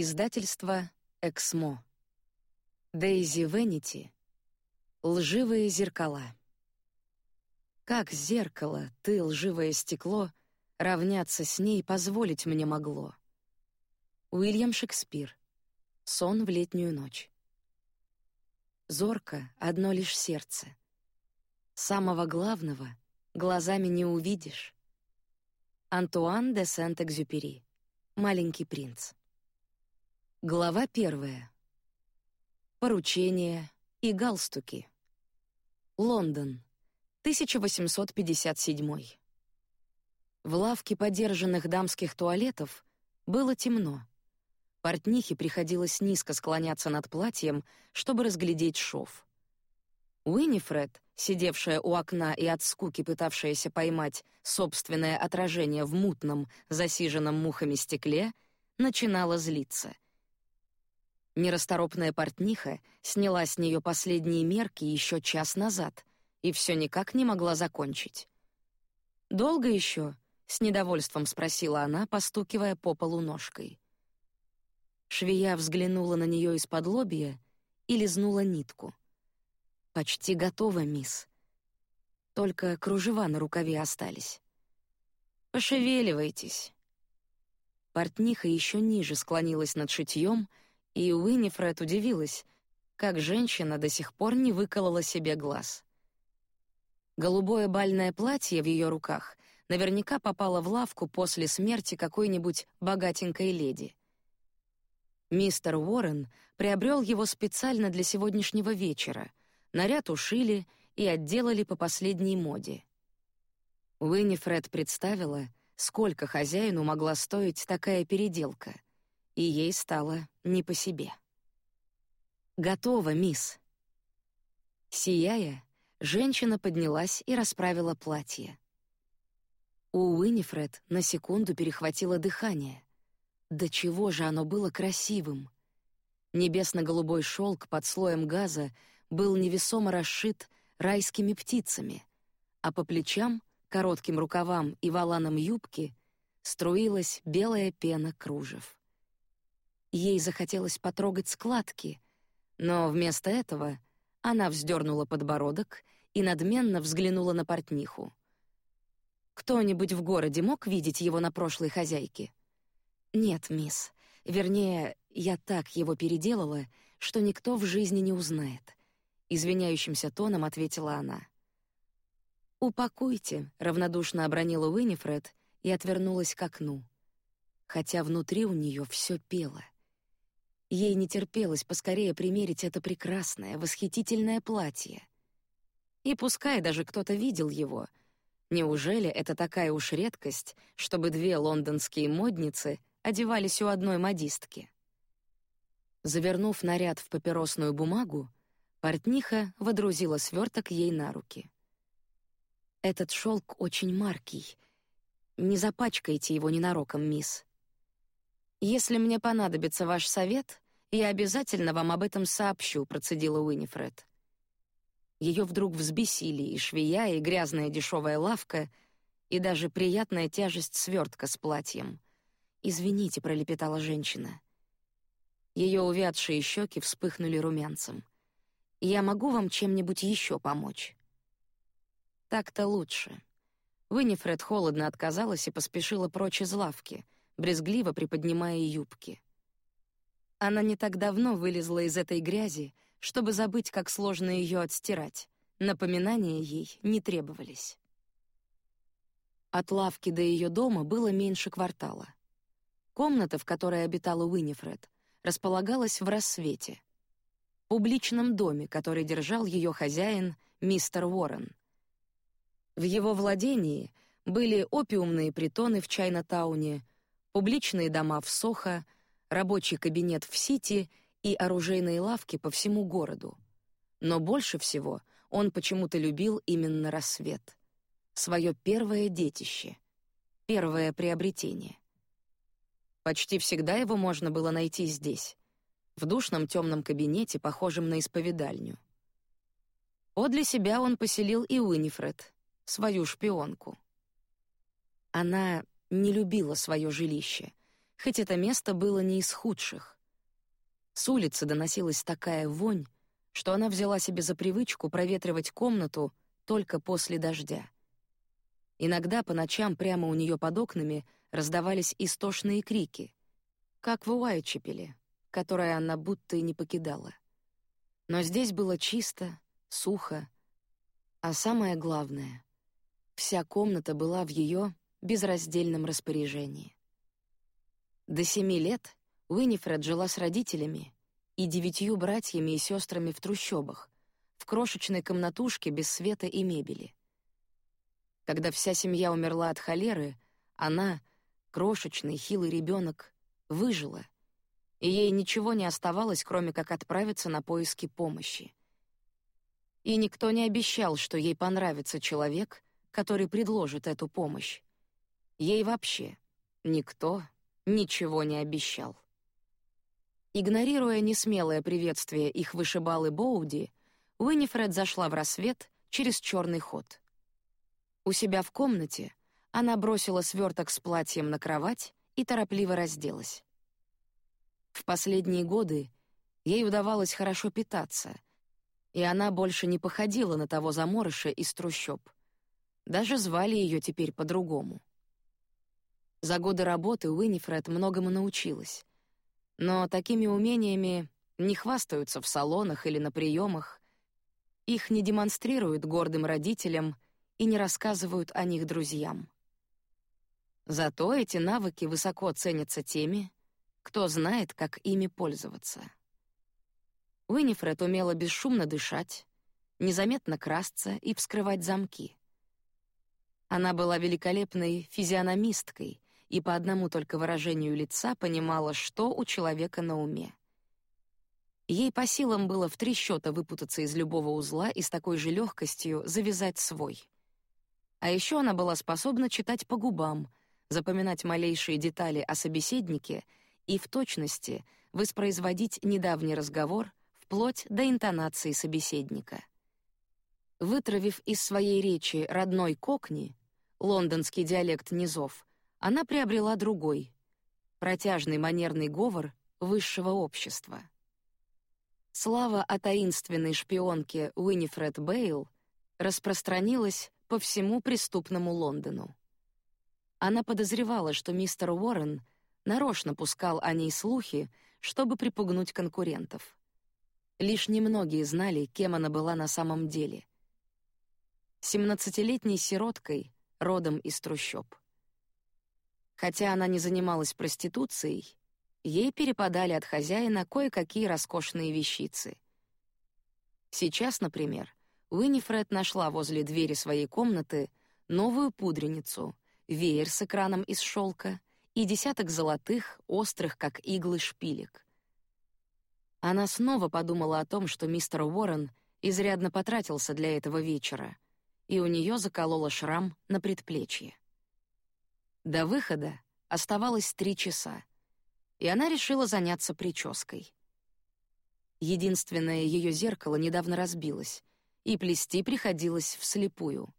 Издательство Эксмо. Дейзи Венити. Лживые зеркала. Как зеркало, ты лживое стекло, равняться с ней позволить мне могло. Уильям Шекспир. Сон в летнюю ночь. Зорко одно лишь сердце. Самого главного глазами не увидишь. Антуан де Сент-Экзюпери. Маленький принц. Глава первая. Поручения и галстуки. Лондон, 1857. В лавке подержанных дамских туалетов было темно. Портнихе приходилось низко склоняться над платьем, чтобы разглядеть шов. Уинифред, сидевшая у окна и от скуки пытавшаяся поймать собственное отражение в мутном, засиженном мухами стекле, начинала злиться — Нерасторопная портниха сняла с нее последние мерки еще час назад и все никак не могла закончить. Долго еще? с недовольством спросила она, постукивая по полу ножкой. Швея взглянула на нее из-под лобья и лизнула нитку. Почти готова, мисс. Только кружева на рукаве остались. Пошевеливайтесь. Портниха еще ниже склонилась над шитьем и Уинифред удивилась, как женщина до сих пор не выколола себе глаз. Голубое бальное платье в ее руках наверняка попало в лавку после смерти какой-нибудь богатенькой леди. Мистер Уоррен приобрел его специально для сегодняшнего вечера. Наряд ушили и отделали по последней моде. Уинифред представила, сколько хозяину могла стоить такая переделка — и ей стало не по себе. «Готово, мисс». Сияя, женщина поднялась и расправила платье. У Уинифред на секунду перехватило дыхание. До чего же оно было красивым! Небесно-голубой шелк под слоем газа был невесомо расшит райскими птицами, а по плечам, коротким рукавам и воланам юбки струилась белая пена кружев. Ей захотелось потрогать складки, но вместо этого она вздернула подбородок и надменно взглянула на портниху. Кто-нибудь в городе мог видеть его на прошлой хозяйке? Нет, мисс. Вернее, я так его переделала, что никто в жизни не узнает. Извиняющимся тоном ответила она. Упакуйте, равнодушно обронила Уинифред и отвернулась к окну, хотя внутри у нее все пело. Ей не терпелось поскорее примерить это прекрасное, восхитительное платье. И пускай даже кто-то видел его, неужели это такая уж редкость, чтобы две лондонские модницы одевались у одной модистки? Завернув наряд в папиросную бумагу, портниха водрузила сверток ей на руки. Этот шелк очень маркий. Не запачкайте его ненароком, мисс. Если мне понадобится ваш совет, я обязательно вам об этом сообщу, процедила Уинифред. Ее вдруг взбесили и швея, и грязная дешевая лавка, и даже приятная тяжесть свертка с платьем. Извините, пролепетала женщина. Ее увядшие щеки вспыхнули румянцем. Я могу вам чем-нибудь еще помочь? Так-то лучше. Уинифред холодно отказалась и поспешила прочь из лавки — брезгливо приподнимая юбки. Она не так давно вылезла из этой грязи, чтобы забыть, как сложно ее отстирать. Напоминания ей не требовались. От лавки до ее дома было меньше квартала. Комната, в которой обитала Уинифред, располагалась в рассвете. В публичном доме, который держал ее хозяин, мистер Уоррен. В его владении были опиумные притоны в Чайна-тауне, публичные дома в Сохо, рабочий кабинет в Сити и оружейные лавки по всему городу. Но больше всего он почему-то любил именно рассвет, свое первое детище, первое приобретение. Почти всегда его можно было найти здесь, в душном темном кабинете, похожем на исповедальню. Подле себя он поселил и Уинифред, свою шпионку. Она не любила свое жилище, хоть это место было не из худших. С улицы доносилась такая вонь, что она взяла себе за привычку проветривать комнату только после дождя. Иногда по ночам прямо у нее под окнами раздавались истошные крики, как в Уайтчепеле, которое она будто и не покидала. Но здесь было чисто, сухо, а самое главное — вся комната была в ее безраздельном распоряжении. До семи лет Уинифред жила с родителями и девятью братьями и сестрами в трущобах, в крошечной комнатушке без света и мебели. Когда вся семья умерла от холеры, она, крошечный хилый ребенок, выжила, и ей ничего не оставалось, кроме как отправиться на поиски помощи. И никто не обещал, что ей понравится человек, который предложит эту помощь. Ей вообще никто ничего не обещал. Игнорируя несмелое приветствие их вышибалы Боуди, Уинифред зашла в рассвет через черный ход. У себя в комнате она бросила сверток с платьем на кровать и торопливо разделась. В последние годы ей удавалось хорошо питаться, и она больше не походила на того заморыша из трущоб. Даже звали ее теперь по-другому. За годы работы Уинифред многому научилась. Но такими умениями не хвастаются в салонах или на приемах, их не демонстрируют гордым родителям и не рассказывают о них друзьям. Зато эти навыки высоко ценятся теми, кто знает, как ими пользоваться. Уинифред умела бесшумно дышать, незаметно красться и вскрывать замки. Она была великолепной физиономисткой и по одному только выражению лица понимала, что у человека на уме. Ей по силам было в три счета выпутаться из любого узла и с такой же легкостью завязать свой. А еще она была способна читать по губам, запоминать малейшие детали о собеседнике и в точности воспроизводить недавний разговор вплоть до интонации собеседника. Вытравив из своей речи родной кокни, лондонский диалект низов, она приобрела другой, протяжный манерный говор высшего общества. Слава о таинственной шпионке Уинифред Бейл распространилась по всему преступному Лондону. Она подозревала, что мистер Уоррен нарочно пускал о ней слухи, чтобы припугнуть конкурентов. Лишь немногие знали, кем она была на самом деле. Семнадцатилетней сироткой, родом из трущоб. Хотя она не занималась проституцией, ей перепадали от хозяина кое-какие роскошные вещицы. Сейчас, например, Уинифред нашла возле двери своей комнаты новую пудреницу, веер с экраном из шелка и десяток золотых, острых как иглы шпилек. Она снова подумала о том, что мистер Уоррен изрядно потратился для этого вечера, и у нее заколола шрам на предплечье. До выхода оставалось три часа, и она решила заняться прической. Единственное ее зеркало недавно разбилось, и плести приходилось вслепую.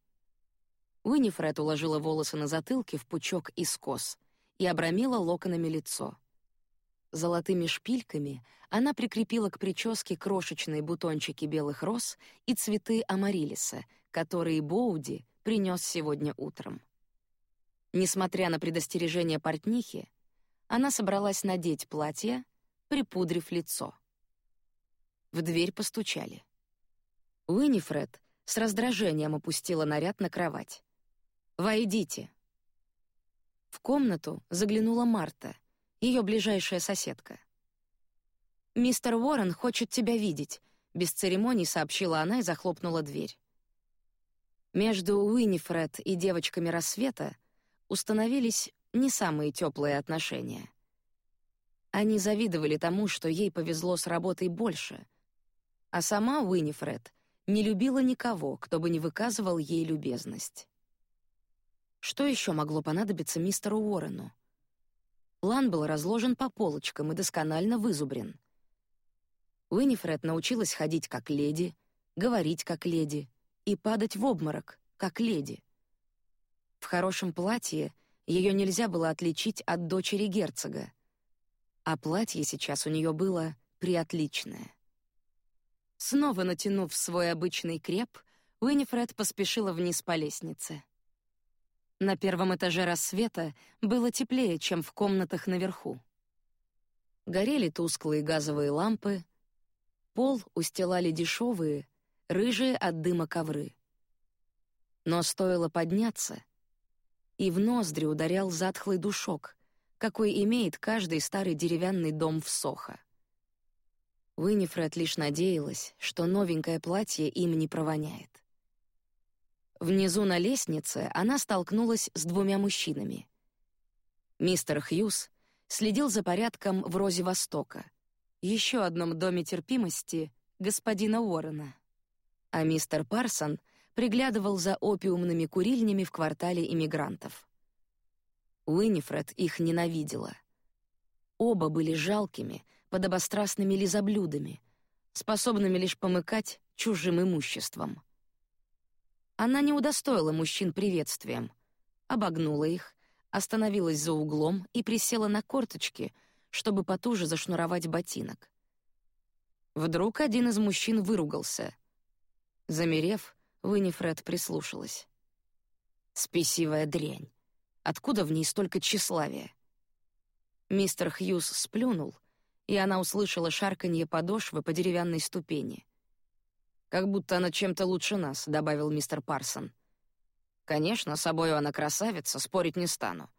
Уинифред уложила волосы на затылке в пучок из кос и обрамила локонами лицо. Золотыми шпильками она прикрепила к прическе крошечные бутончики белых роз и цветы амарилиса, которые Боуди принес сегодня утром. Несмотря на предостережение портнихи, она собралась надеть платье, припудрив лицо. В дверь постучали. Уинифред с раздражением опустила наряд на кровать. «Войдите». В комнату заглянула Марта, ее ближайшая соседка. «Мистер Уоррен хочет тебя видеть», — без церемоний сообщила она и захлопнула дверь. Между Уинифред и девочками рассвета установились не самые теплые отношения. Они завидовали тому, что ей повезло с работой больше, а сама Уинифред не любила никого, кто бы не выказывал ей любезность. Что еще могло понадобиться мистеру Уоррену? План был разложен по полочкам и досконально вызубрен. Уинифред научилась ходить как леди, говорить как леди и падать в обморок как леди. В хорошем платье Ее нельзя было отличить от дочери герцога. А платье сейчас у нее было приотличное. Снова натянув свой обычный креп, Уинифред поспешила вниз по лестнице. На первом этаже рассвета было теплее, чем в комнатах наверху. Горели тусклые газовые лампы, пол устилали дешевые, рыжие от дыма ковры. Но стоило подняться, и в ноздри ударял затхлый душок, какой имеет каждый старый деревянный дом в Сохо. Уинифред лишь надеялась, что новенькое платье им не провоняет. Внизу на лестнице она столкнулась с двумя мужчинами. Мистер Хьюз следил за порядком в Розе Востока, еще одном доме терпимости господина Уоррена. А мистер Парсон приглядывал за опиумными курильнями в квартале иммигрантов. Уинифред их ненавидела. Оба были жалкими, подобострастными лизоблюдами, способными лишь помыкать чужим имуществом. Она не удостоила мужчин приветствием, обогнула их, остановилась за углом и присела на корточки, чтобы потуже зашнуровать ботинок. Вдруг один из мужчин выругался. Замерев, Винифред прислушалась. Спесивая дрянь. Откуда в ней столько тщеславия? Мистер Хьюз сплюнул, и она услышала шарканье подошвы по деревянной ступени. Как будто она чем-то лучше нас, добавил мистер Парсон. Конечно, собою она красавица, спорить не стану.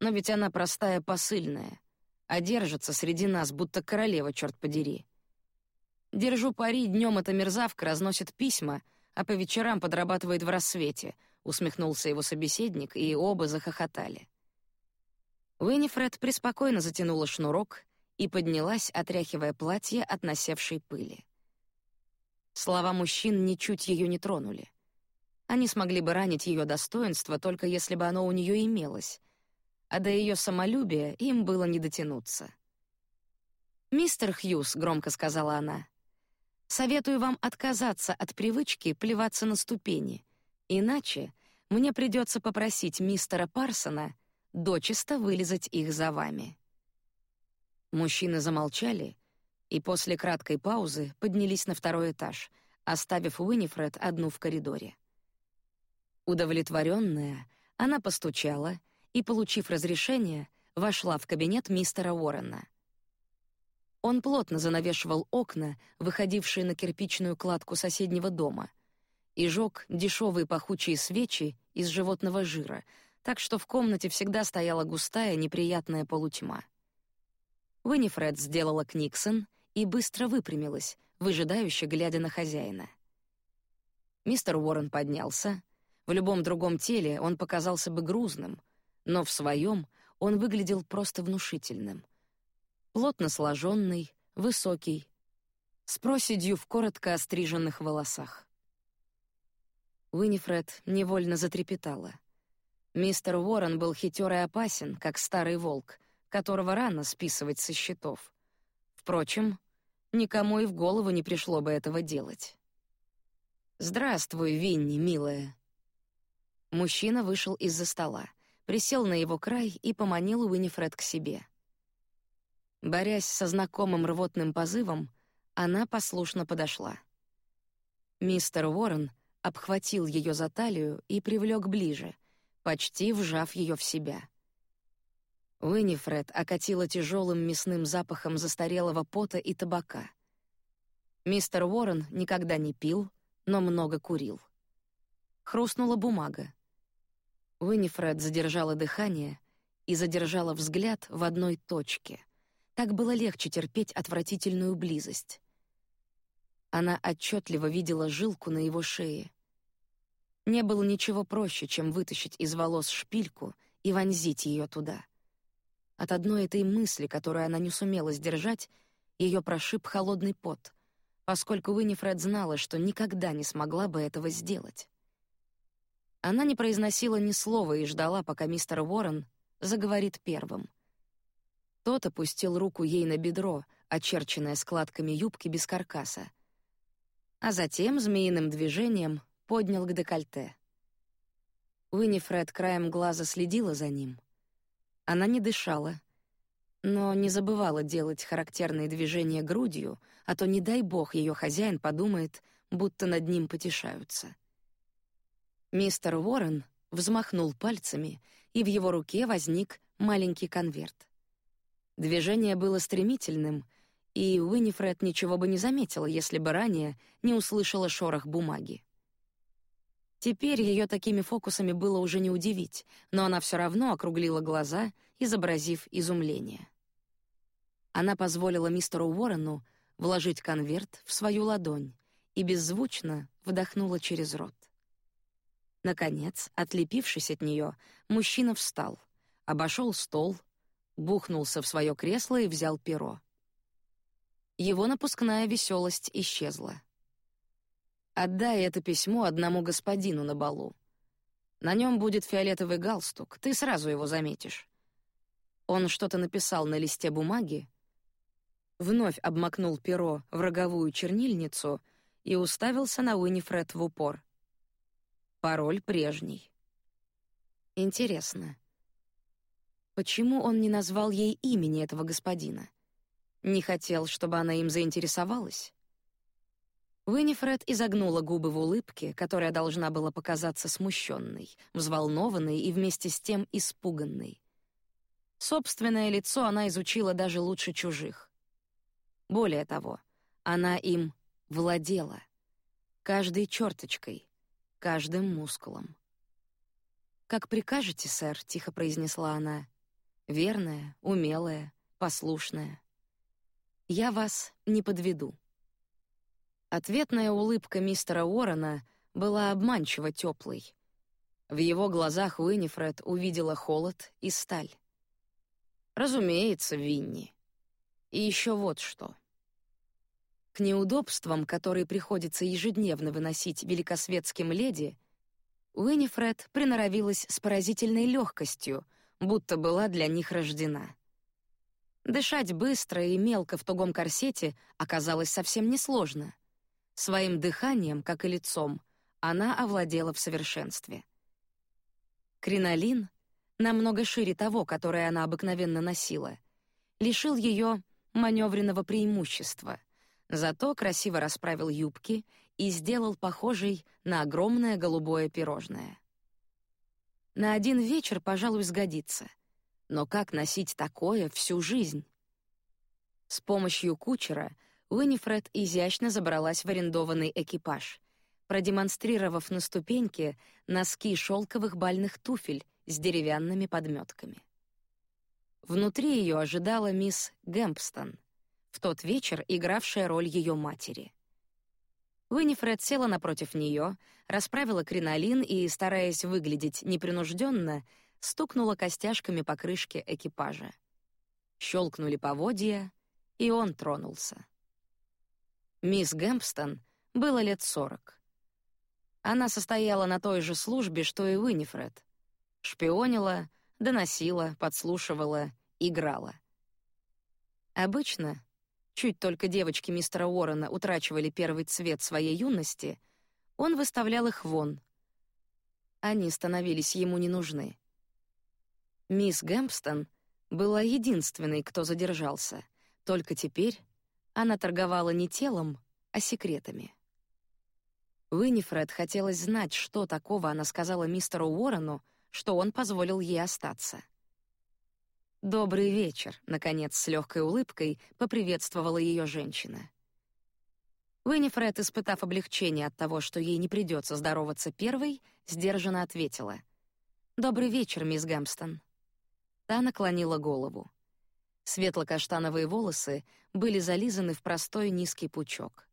Но ведь она простая посыльная, а держится среди нас, будто королева, черт подери. Держу пари, днем эта мерзавка разносит письма, а по вечерам подрабатывает в рассвете. Усмехнулся его собеседник, и оба захохотали. Уинифред преспокойно затянула шнурок и поднялась, отряхивая платье от насевшей пыли. Слова мужчин ничуть ее не тронули. Они смогли бы ранить ее достоинство только если бы оно у нее имелось, а до ее самолюбия им было не дотянуться. Мистер Хьюз, громко сказала она, советую вам отказаться от привычки плеваться на ступени, иначе мне придется попросить мистера Парсона дочисто вылезать их за вами. Мужчины замолчали и после краткой паузы поднялись на второй этаж, оставив Уинифред одну в коридоре. Удовлетворенная, она постучала и, получив разрешение, вошла в кабинет мистера Уоррена. Он плотно занавешивал окна, выходившие на кирпичную кладку соседнего дома, и жег дешевые пахучие свечи из животного жира, так что в комнате всегда стояла густая неприятная полутьма. Винифред сделала книксон и быстро выпрямилась, выжидающе глядя на хозяина. Мистер Уоррен поднялся. В любом другом теле он показался бы грузным, но в своем он выглядел просто внушительным. Плотно сложенный, высокий, с проседью в коротко остриженных волосах. Уинифред невольно затрепетала. Мистер Уоррен был хитер и опасен, как старый волк, которого рано списывать со счетов. Впрочем, Никому и в голову не пришло бы этого делать. «Здравствуй, Винни, милая». Мужчина вышел из-за стола, присел на его край и поманил Уинифред к себе. Борясь со знакомым рвотным позывом, она послушно подошла. Мистер Уоррен обхватил ее за талию и привлек ближе, почти вжав ее в себя. Уинифред окатила тяжелым мясным запахом застарелого пота и табака. Мистер Уоррен никогда не пил, но много курил. Хрустнула бумага. Уинифред задержала дыхание и задержала взгляд в одной точке. Так было легче терпеть отвратительную близость. Она отчетливо видела жилку на его шее. Не было ничего проще, чем вытащить из волос шпильку и вонзить ее туда. От одной этой мысли, которую она не сумела сдержать, ее прошиб холодный пот, поскольку Уинифред знала, что никогда не смогла бы этого сделать. Она не произносила ни слова и ждала, пока мистер Уоррен заговорит первым. Тот опустил руку ей на бедро, очерченное складками юбки без каркаса, а затем змеиным движением поднял к декольте. Уинифред краем глаза следила за ним. Она не дышала, но не забывала делать характерные движения грудью, а то не дай бог ее хозяин подумает, будто над ним потешаются. Мистер Уоррен взмахнул пальцами, и в его руке возник маленький конверт. Движение было стремительным, и Уинифред ничего бы не заметила, если бы ранее не услышала шорох бумаги. Теперь ее такими фокусами было уже не удивить, но она все равно округлила глаза, изобразив изумление. Она позволила мистеру Уоррену вложить конверт в свою ладонь и беззвучно вдохнула через рот. Наконец, отлепившись от нее, мужчина встал, обошел стол, бухнулся в свое кресло и взял перо. Его напускная веселость исчезла. Отдай это письмо одному господину на балу. На нем будет фиолетовый галстук, ты сразу его заметишь. Он что-то написал на листе бумаги, вновь обмакнул перо в роговую чернильницу и уставился на Уинифред в упор. Пароль прежний. Интересно, почему он не назвал ей имени этого господина? Не хотел, чтобы она им заинтересовалась? Уинифред изогнула губы в улыбке, которая должна была показаться смущенной, взволнованной и вместе с тем испуганной. Собственное лицо она изучила даже лучше чужих. Более того, она им владела. Каждой черточкой, каждым мускулом. «Как прикажете, сэр», — тихо произнесла она. «Верная, умелая, послушная. Я вас не подведу». Ответная улыбка мистера Уоррена была обманчиво теплой. В его глазах Уинифред увидела холод и сталь. «Разумеется, Винни. И еще вот что». К неудобствам, которые приходится ежедневно выносить великосветским леди, Уинифред приноровилась с поразительной легкостью, будто была для них рождена. Дышать быстро и мелко в тугом корсете оказалось совсем несложно. Своим дыханием, как и лицом, она овладела в совершенстве. Кринолин, намного шире того, которое она обыкновенно носила, лишил ее маневренного преимущества — Зато красиво расправил юбки и сделал похожей на огромное голубое пирожное. На один вечер, пожалуй, сгодится. Но как носить такое всю жизнь? С помощью кучера Уинифред изящно забралась в арендованный экипаж, продемонстрировав на ступеньке носки шелковых бальных туфель с деревянными подметками. Внутри ее ожидала мисс Гэмпстон, в тот вечер игравшая роль ее матери. Уинифред села напротив нее, расправила кринолин и, стараясь выглядеть непринужденно, стукнула костяшками по крышке экипажа. Щелкнули поводья, и он тронулся. Мисс Гэмпстон было лет сорок. Она состояла на той же службе, что и Уинифред. Шпионила, доносила, подслушивала, играла. Обычно Чуть только девочки мистера Уоррена утрачивали первый цвет своей юности, он выставлял их вон. Они становились ему не нужны. Мисс Гэмпстон была единственной, кто задержался. Только теперь она торговала не телом, а секретами. Уинифред хотелось знать, что такого она сказала мистеру Уоррену, что он позволил ей остаться. Добрый вечер, наконец, с легкой улыбкой поприветствовала ее женщина. Уинифред, испытав облегчение от того, что ей не придется здороваться первой, сдержанно ответила: "Добрый вечер, мисс Гэмстон". Та наклонила голову. Светло-каштановые волосы были зализаны в простой низкий пучок.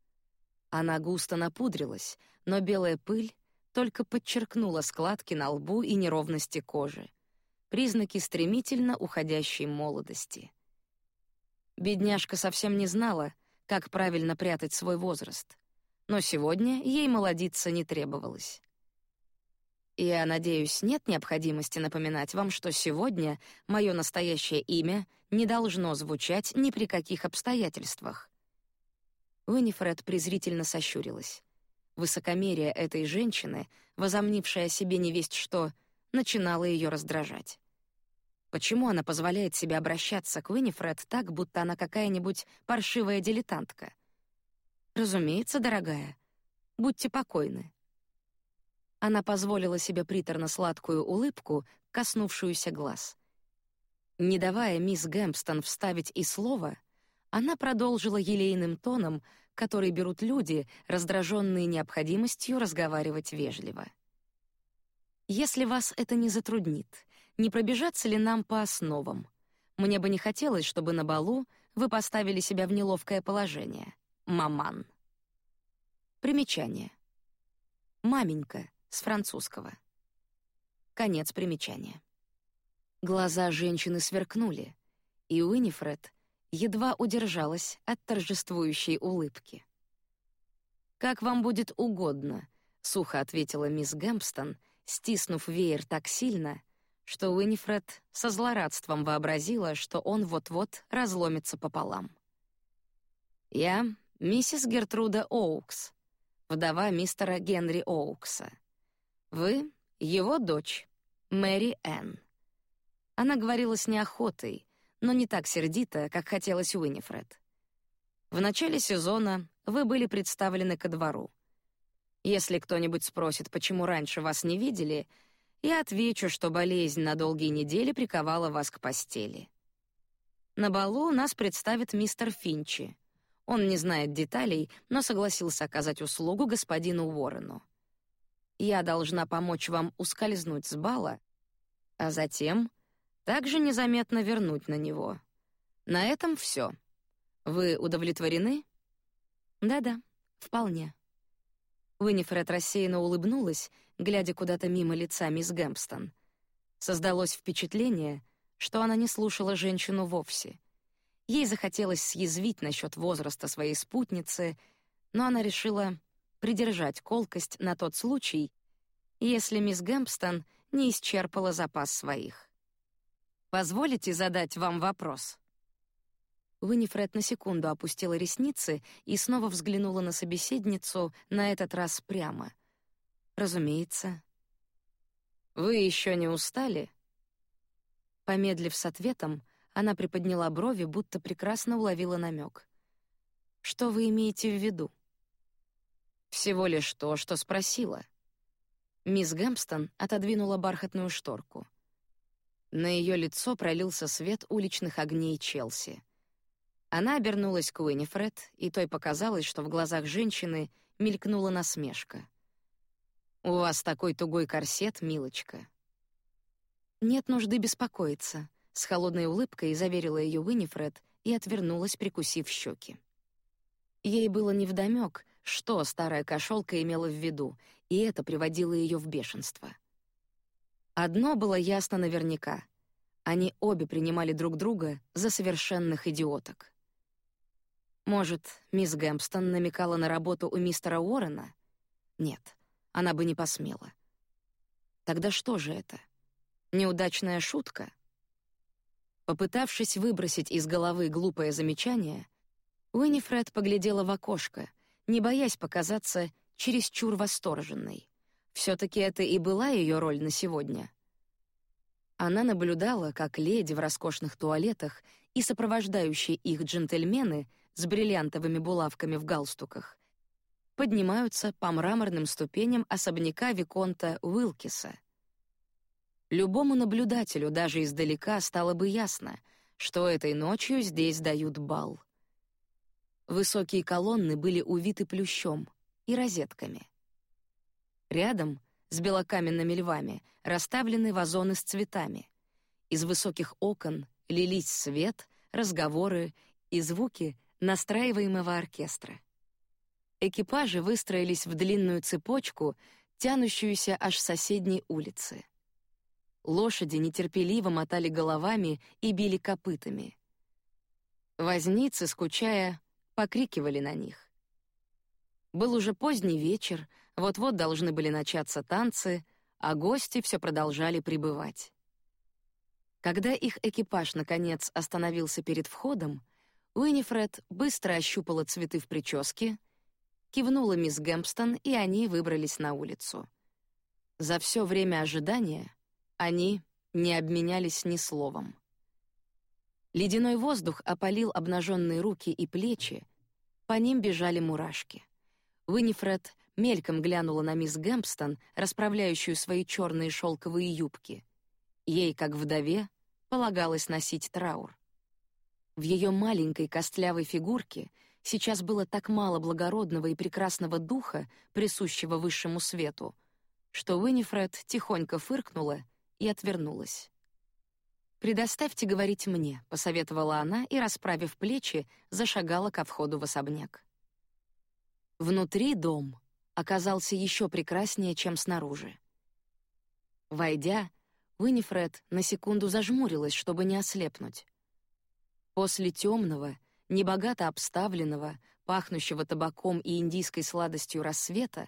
Она густо напудрилась, но белая пыль только подчеркнула складки на лбу и неровности кожи признаки стремительно уходящей молодости. Бедняжка совсем не знала, как правильно прятать свой возраст, но сегодня ей молодиться не требовалось. Я надеюсь, нет необходимости напоминать вам, что сегодня мое настоящее имя не должно звучать ни при каких обстоятельствах. Уинифред презрительно сощурилась. Высокомерие этой женщины, возомнившей о себе невесть что, начинало ее раздражать. Почему она позволяет себе обращаться к Уинифред так, будто она какая-нибудь паршивая дилетантка? Разумеется, дорогая. Будьте покойны. Она позволила себе приторно-сладкую улыбку, коснувшуюся глаз. Не давая мисс Гэмпстон вставить и слово, она продолжила елейным тоном, который берут люди, раздраженные необходимостью разговаривать вежливо. Если вас это не затруднит, не пробежаться ли нам по основам? Мне бы не хотелось, чтобы на балу вы поставили себя в неловкое положение. Маман. Примечание. Маменька с французского. Конец примечания. Глаза женщины сверкнули, и Уинифред едва удержалась от торжествующей улыбки. Как вам будет угодно, сухо ответила мисс Гэмпстон, стиснув веер так сильно, что Уинифред со злорадством вообразила, что он вот-вот разломится пополам. Я миссис Гертруда Оукс, вдова мистера Генри Оукса. Вы его дочь, Мэри Энн. Она говорила с неохотой, но не так сердито, как хотелось Уинифред. В начале сезона вы были представлены ко двору. Если кто-нибудь спросит, почему раньше вас не видели, я отвечу, что болезнь на долгие недели приковала вас к постели. На балу нас представит мистер Финчи. Он не знает деталей, но согласился оказать услугу господину Уоррену. Я должна помочь вам ускользнуть с бала, а затем также незаметно вернуть на него. На этом все. Вы удовлетворены? Да-да, вполне. Уинифред рассеянно улыбнулась, глядя куда-то мимо лица мисс Гэмпстон. Создалось впечатление, что она не слушала женщину вовсе. Ей захотелось съязвить насчет возраста своей спутницы, но она решила придержать колкость на тот случай, если мисс Гэмпстон не исчерпала запас своих. Позволите задать вам вопрос?» Винифред на секунду опустила ресницы и снова взглянула на собеседницу, на этот раз прямо. «Разумеется». «Вы еще не устали?» Помедлив с ответом, она приподняла брови, будто прекрасно уловила намек. «Что вы имеете в виду?» «Всего лишь то, что спросила». Мисс Гэмпстон отодвинула бархатную шторку. На ее лицо пролился свет уличных огней Челси. Она обернулась к Уинифред, и той показалось, что в глазах женщины мелькнула насмешка. «У вас такой тугой корсет, милочка». «Нет нужды беспокоиться», — с холодной улыбкой заверила ее Уинифред и отвернулась, прикусив щеки. Ей было невдомёк, что старая кошелка имела в виду, и это приводило ее в бешенство. Одно было ясно наверняка. Они обе принимали друг друга за совершенных идиоток. Может, мисс Гэмпстон намекала на работу у мистера Уоррена? Нет, она бы не посмела. Тогда что же это? Неудачная шутка? Попытавшись выбросить из головы глупое замечание, Уинифред поглядела в окошко, не боясь показаться чересчур восторженной. Все-таки это и была ее роль на сегодня. Она наблюдала, как леди в роскошных туалетах и сопровождающие их джентльмены с бриллиантовыми булавками в галстуках поднимаются по мраморным ступеням особняка виконта Уилкиса. Любому наблюдателю даже издалека стало бы ясно, что этой ночью здесь дают бал. Высокие колонны были увиты плющом и розетками. Рядом, с белокаменными львами, расставлены вазоны с цветами. Из высоких окон лились свет, разговоры и звуки настраиваемого оркестра. Экипажи выстроились в длинную цепочку, тянущуюся аж с соседней улицы. Лошади нетерпеливо мотали головами и били копытами. Возницы, скучая, покрикивали на них. Был уже поздний вечер, вот-вот должны были начаться танцы, а гости все продолжали прибывать. Когда их экипаж наконец остановился перед входом, Уинифред быстро ощупала цветы в прическе, кивнула мисс Гэмпстон, и они выбрались на улицу. За все время ожидания Они не обменялись ни словом. Ледяной воздух опалил обнаженные руки и плечи, по ним бежали мурашки. Винифред мельком глянула на мисс Гэмпстон, расправляющую свои черные шелковые юбки. Ей, как вдове, полагалось носить траур. В ее маленькой костлявой фигурке сейчас было так мало благородного и прекрасного духа, присущего высшему свету, что Винифред тихонько фыркнула и отвернулась. «Предоставьте говорить мне», — посоветовала она и, расправив плечи, зашагала ко входу в особняк. Внутри дом оказался еще прекраснее, чем снаружи. Войдя, Уинифред на секунду зажмурилась, чтобы не ослепнуть. После темного, небогато обставленного, пахнущего табаком и индийской сладостью рассвета,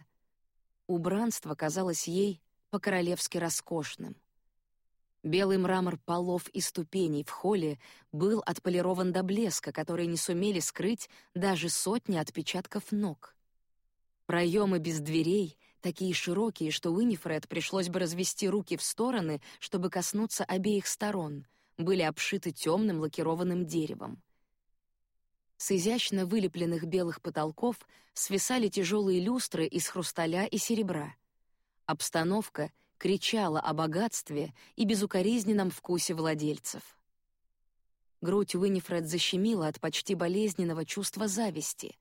убранство казалось ей по-королевски роскошным. Белый мрамор полов и ступеней в холле был отполирован до блеска, который не сумели скрыть даже сотни отпечатков ног. Проемы без дверей, такие широкие, что Уинифред пришлось бы развести руки в стороны, чтобы коснуться обеих сторон, были обшиты темным лакированным деревом. С изящно вылепленных белых потолков свисали тяжелые люстры из хрусталя и серебра. Обстановка — кричала о богатстве и безукоризненном вкусе владельцев. Грудь Уинифред защемила от почти болезненного чувства зависти,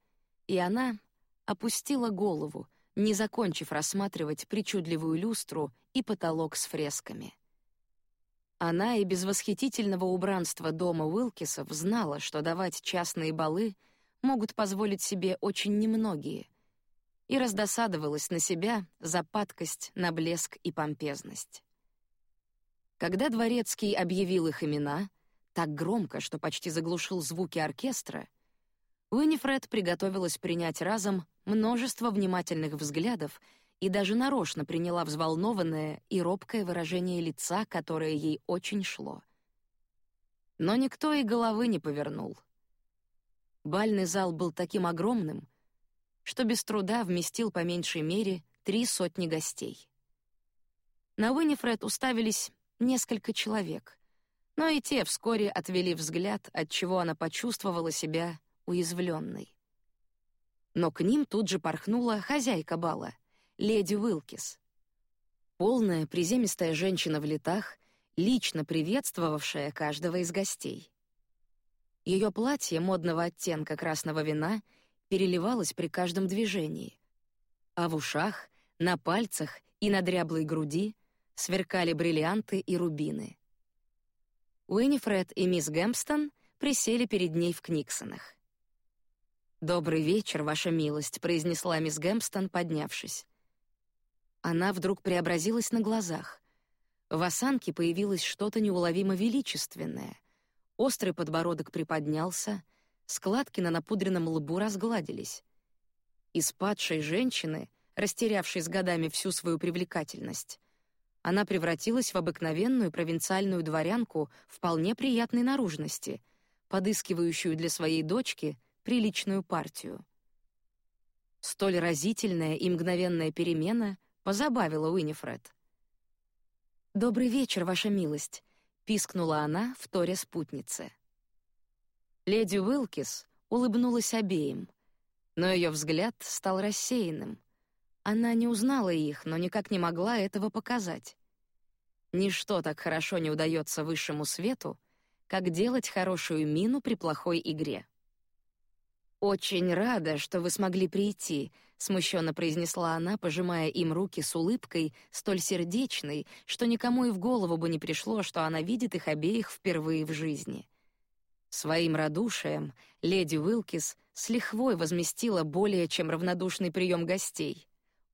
и она опустила голову, не закончив рассматривать причудливую люстру и потолок с фресками. Она и без восхитительного убранства дома Уилкисов знала, что давать частные балы могут позволить себе очень немногие, и раздосадовалась на себя за падкость на блеск и помпезность. Когда дворецкий объявил их имена, так громко, что почти заглушил звуки оркестра, Уинифред приготовилась принять разом множество внимательных взглядов и даже нарочно приняла взволнованное и робкое выражение лица, которое ей очень шло. Но никто и головы не повернул. Бальный зал был таким огромным, что без труда вместил по меньшей мере три сотни гостей. На Уинифред уставились несколько человек, но и те вскоре отвели взгляд, от чего она почувствовала себя уязвленной. Но к ним тут же порхнула хозяйка бала, леди Уилкис. Полная приземистая женщина в летах, лично приветствовавшая каждого из гостей. Ее платье модного оттенка красного вина — переливалась при каждом движении. А в ушах, на пальцах и на дряблой груди сверкали бриллианты и рубины. Уинифред и мисс Гэмпстон присели перед ней в Книксонах. «Добрый вечер, ваша милость», — произнесла мисс Гэмпстон, поднявшись. Она вдруг преобразилась на глазах. В осанке появилось что-то неуловимо величественное. Острый подбородок приподнялся, складки на напудренном лбу разгладились. Из падшей женщины, растерявшей с годами всю свою привлекательность, она превратилась в обыкновенную провинциальную дворянку вполне приятной наружности, подыскивающую для своей дочки приличную партию. Столь разительная и мгновенная перемена позабавила Уинифред. «Добрый вечер, ваша милость», — пискнула она в торе спутнице. Леди Уилкис улыбнулась обеим, но ее взгляд стал рассеянным. Она не узнала их, но никак не могла этого показать. Ничто так хорошо не удается высшему свету, как делать хорошую мину при плохой игре. Очень рада, что вы смогли прийти, смущенно произнесла она, пожимая им руки с улыбкой столь сердечной, что никому и в голову бы не пришло, что она видит их обеих впервые в жизни. Своим радушием леди Уилкис с лихвой возместила более чем равнодушный прием гостей.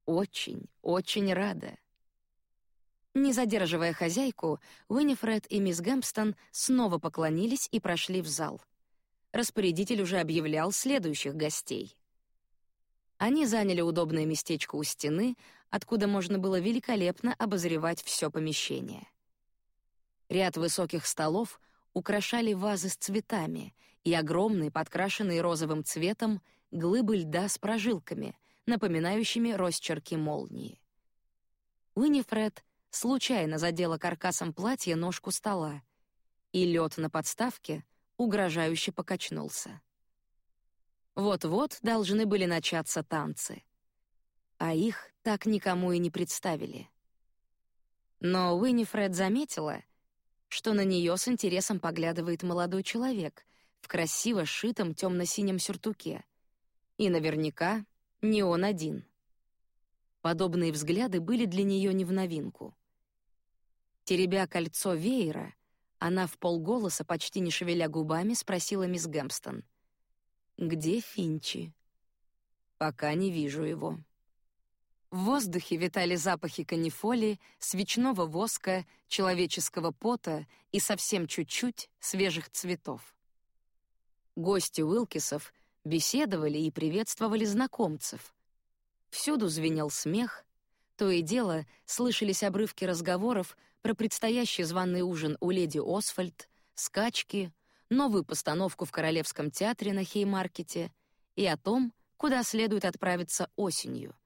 Очень, очень рада. Не задерживая хозяйку, Уинифред и мисс Гэмпстон снова поклонились и прошли в зал. Распорядитель уже объявлял следующих гостей. Они заняли удобное местечко у стены, откуда можно было великолепно обозревать все помещение. Ряд высоких столов украшали вазы с цветами и огромные, подкрашенные розовым цветом, глыбы льда с прожилками, напоминающими росчерки молнии. Уинифред случайно задела каркасом платья ножку стола, и лед на подставке угрожающе покачнулся. Вот-вот должны были начаться танцы. А их так никому и не представили. Но Уинифред заметила, что на нее с интересом поглядывает молодой человек в красиво сшитом темно-синем сюртуке. И наверняка не он один. Подобные взгляды были для нее не в новинку. Теребя кольцо веера, она в полголоса, почти не шевеля губами, спросила мисс Гэмпстон — где Финчи? Пока не вижу его. В воздухе витали запахи канифоли, свечного воска, человеческого пота и совсем чуть-чуть свежих цветов. Гости Уилкисов беседовали и приветствовали знакомцев. Всюду звенел смех, то и дело слышались обрывки разговоров про предстоящий званый ужин у леди Освальд, скачки, новую постановку в Королевском театре на Хеймаркете и о том, куда следует отправиться осенью.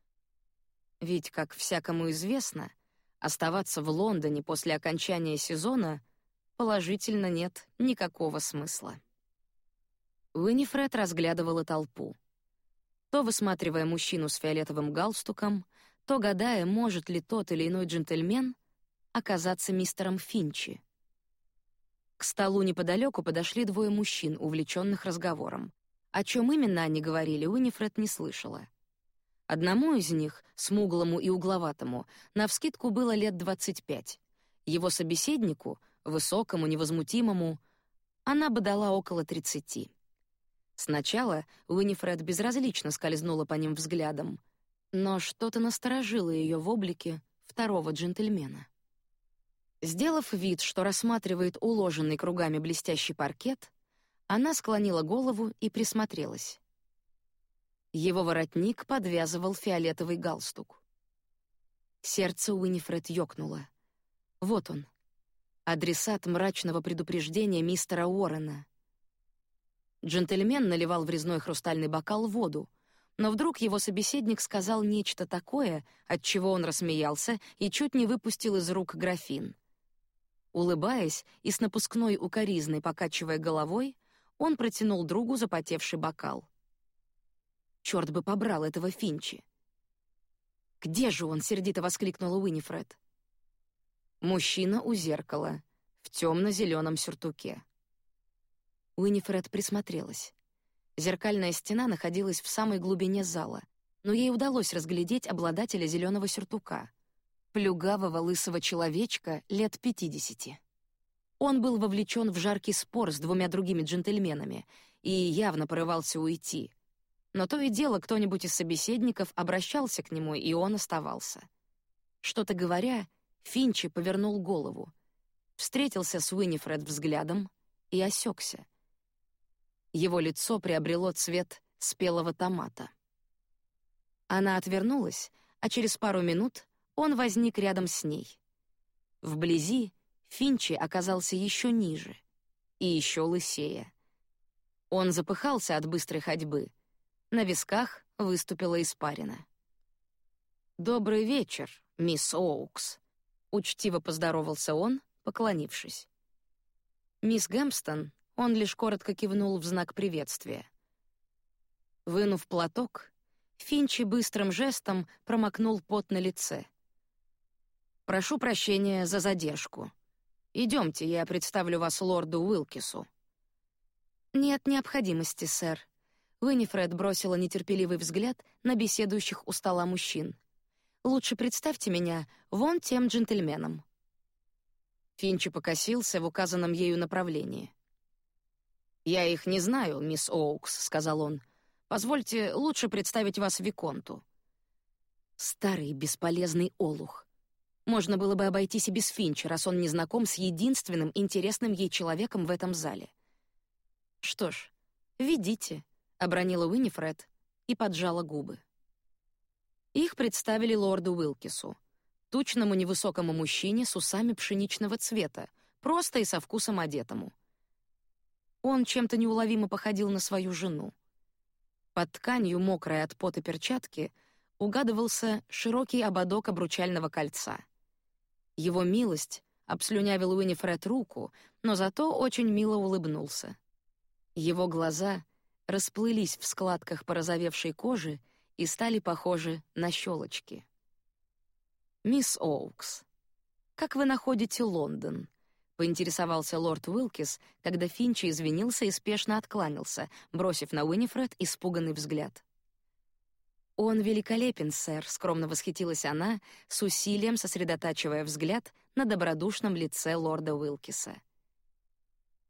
Ведь, как всякому известно, оставаться в Лондоне после окончания сезона положительно нет никакого смысла. Уинифред разглядывала толпу. То высматривая мужчину с фиолетовым галстуком, то гадая, может ли тот или иной джентльмен оказаться мистером Финчи. К столу неподалеку подошли двое мужчин, увлеченных разговором. О чем именно они говорили, Уинифред не слышала. Одному из них, смуглому и угловатому, навскидку было лет двадцать пять. Его собеседнику, высокому, невозмутимому, она бы дала около тридцати. Сначала Уинифред безразлично скользнула по ним взглядом, но что-то насторожило ее в облике второго джентльмена. Сделав вид, что рассматривает уложенный кругами блестящий паркет, она склонила голову и присмотрелась. Его воротник подвязывал фиолетовый галстук. Сердце Уинифред ёкнуло. Вот он, адресат мрачного предупреждения мистера Уоррена. Джентльмен наливал в резной хрустальный бокал воду, но вдруг его собеседник сказал нечто такое, от чего он рассмеялся и чуть не выпустил из рук графин. Улыбаясь и с напускной укоризной покачивая головой, он протянул другу запотевший бокал. Черт бы побрал этого Финчи. Где же он? сердито воскликнула Уинифред. Мужчина у зеркала в темно-зеленом сюртуке. Уинифред присмотрелась. Зеркальная стена находилась в самой глубине зала, но ей удалось разглядеть обладателя зеленого сюртука — плюгавого лысого человечка лет пятидесяти. Он был вовлечен в жаркий спор с двумя другими джентльменами и явно порывался уйти. Но то и дело кто-нибудь из собеседников обращался к нему, и он оставался. Что-то говоря, Финчи повернул голову, встретился с Уинифред взглядом и осекся. Его лицо приобрело цвет спелого томата. Она отвернулась, а через пару минут он возник рядом с ней. Вблизи Финчи оказался еще ниже и еще лысее. Он запыхался от быстрой ходьбы. На висках выступила испарина. Добрый вечер, мисс Оукс. Учтиво поздоровался он, поклонившись. Мисс Гэмпстон, он лишь коротко кивнул в знак приветствия. Вынув платок, Финчи быстрым жестом промокнул пот на лице. Прошу прощения за задержку. Идемте, я представлю вас лорду Уилкису. Нет необходимости, сэр. Уинифред бросила нетерпеливый взгляд на беседующих у стола мужчин. Лучше представьте меня вон тем джентльменам. Финчи покосился в указанном ею направлении. Я их не знаю, мисс Оукс, сказал он. Позвольте лучше представить вас виконту. Старый бесполезный олух. Можно было бы обойтись и без Финча, раз он не знаком с единственным интересным ей человеком в этом зале. Что ж, ведите, обронила Уинифред и поджала губы. Их представили лорду Уилкису, тучному невысокому мужчине с усами пшеничного цвета, просто и со вкусом одетому. Он чем-то неуловимо походил на свою жену. Под тканью, мокрой от пота перчатки, угадывался широкий ободок обручального кольца — Его милость обслюнявил Уинифред руку, но зато очень мило улыбнулся. Его глаза расплылись в складках порозовевшей кожи и стали похожи на щелочки. «Мисс Оукс, как вы находите Лондон?» — поинтересовался лорд Уилкис, когда Финчи извинился и спешно откланялся, бросив на Уинифред испуганный взгляд. «Он великолепен, сэр», — скромно восхитилась она, с усилием сосредотачивая взгляд на добродушном лице лорда Уилкиса.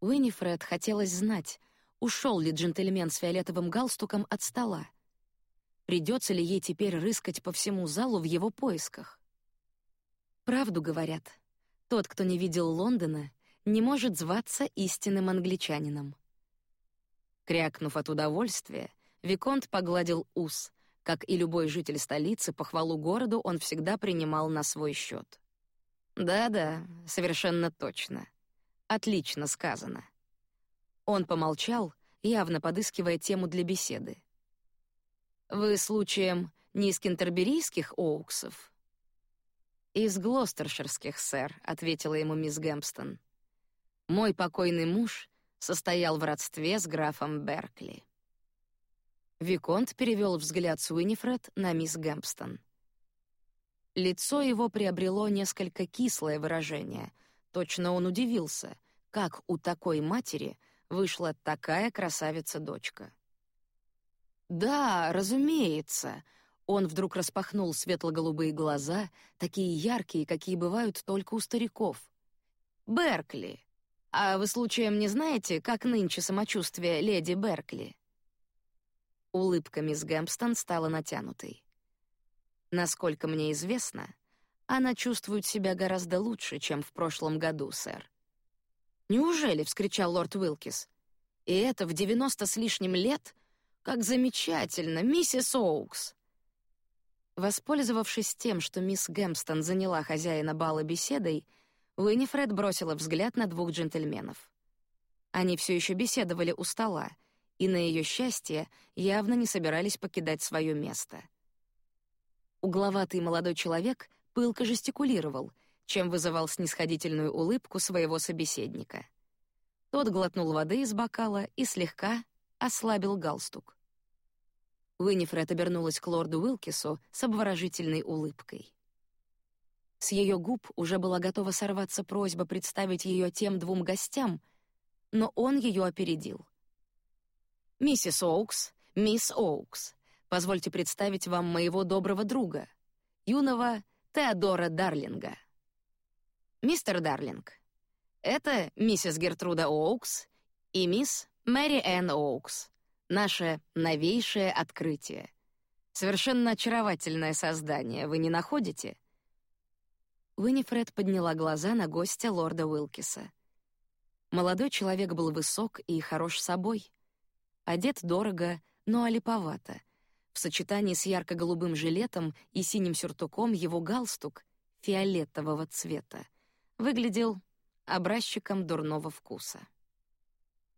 Уинифред хотелось знать, ушел ли джентльмен с фиолетовым галстуком от стола. Придется ли ей теперь рыскать по всему залу в его поисках? Правду говорят. Тот, кто не видел Лондона, не может зваться истинным англичанином. Крякнув от удовольствия, виконт погладил ус — как и любой житель столицы, похвалу городу он всегда принимал на свой счет. Да-да, совершенно точно. Отлично сказано. Он помолчал, явно подыскивая тему для беседы. Вы случаем не из кентерберийских оуксов? Из глостерширских, сэр, ответила ему мисс Гэмпстон. Мой покойный муж состоял в родстве с графом Беркли. Виконт перевел взгляд с Уинифред на мисс Гэмпстон. Лицо его приобрело несколько кислое выражение. Точно он удивился, как у такой матери вышла такая красавица-дочка. «Да, разумеется», он вдруг распахнул светло-голубые глаза, такие яркие, какие бывают только у стариков. «Беркли! А вы случаем не знаете, как нынче самочувствие леди Беркли?» Улыбка мисс Гэмпстон стала натянутой. Насколько мне известно, она чувствует себя гораздо лучше, чем в прошлом году, сэр. Неужели, вскричал лорд Уилкис. И это в девяносто с лишним лет? Как замечательно, миссис Оукс. Воспользовавшись тем, что мисс Гэмпстон заняла хозяина бала беседой, Уинифред бросила взгляд на двух джентльменов. Они все еще беседовали у стола, и на ее счастье явно не собирались покидать свое место. Угловатый молодой человек пылко жестикулировал, чем вызывал снисходительную улыбку своего собеседника. Тот глотнул воды из бокала и слегка ослабил галстук. Уинифред обернулась к лорду Уилкису с обворожительной улыбкой. С ее губ уже была готова сорваться просьба представить ее тем двум гостям, но он ее опередил. Миссис Оукс, мисс Оукс, позвольте представить вам моего доброго друга, юного Теодора Дарлинга. Мистер Дарлинг, это миссис Гертруда Оукс и мисс Мэри Энн Оукс, наше новейшее открытие. Совершенно очаровательное создание, вы не находите? Уинифред подняла глаза на гостя лорда Уилкиса. Молодой человек был высок и хорош собой. Одет дорого, но олиповато. В сочетании с ярко-голубым жилетом и синим сюртуком его галстук фиолетового цвета выглядел образчиком дурного вкуса.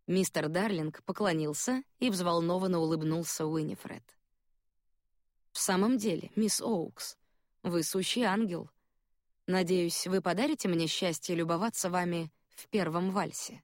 Мистер Дарлинг поклонился и взволнованно улыбнулся Уинифред. В самом деле, мисс Оукс, вы сущий ангел. Надеюсь, вы подарите мне счастье любоваться вами в первом вальсе.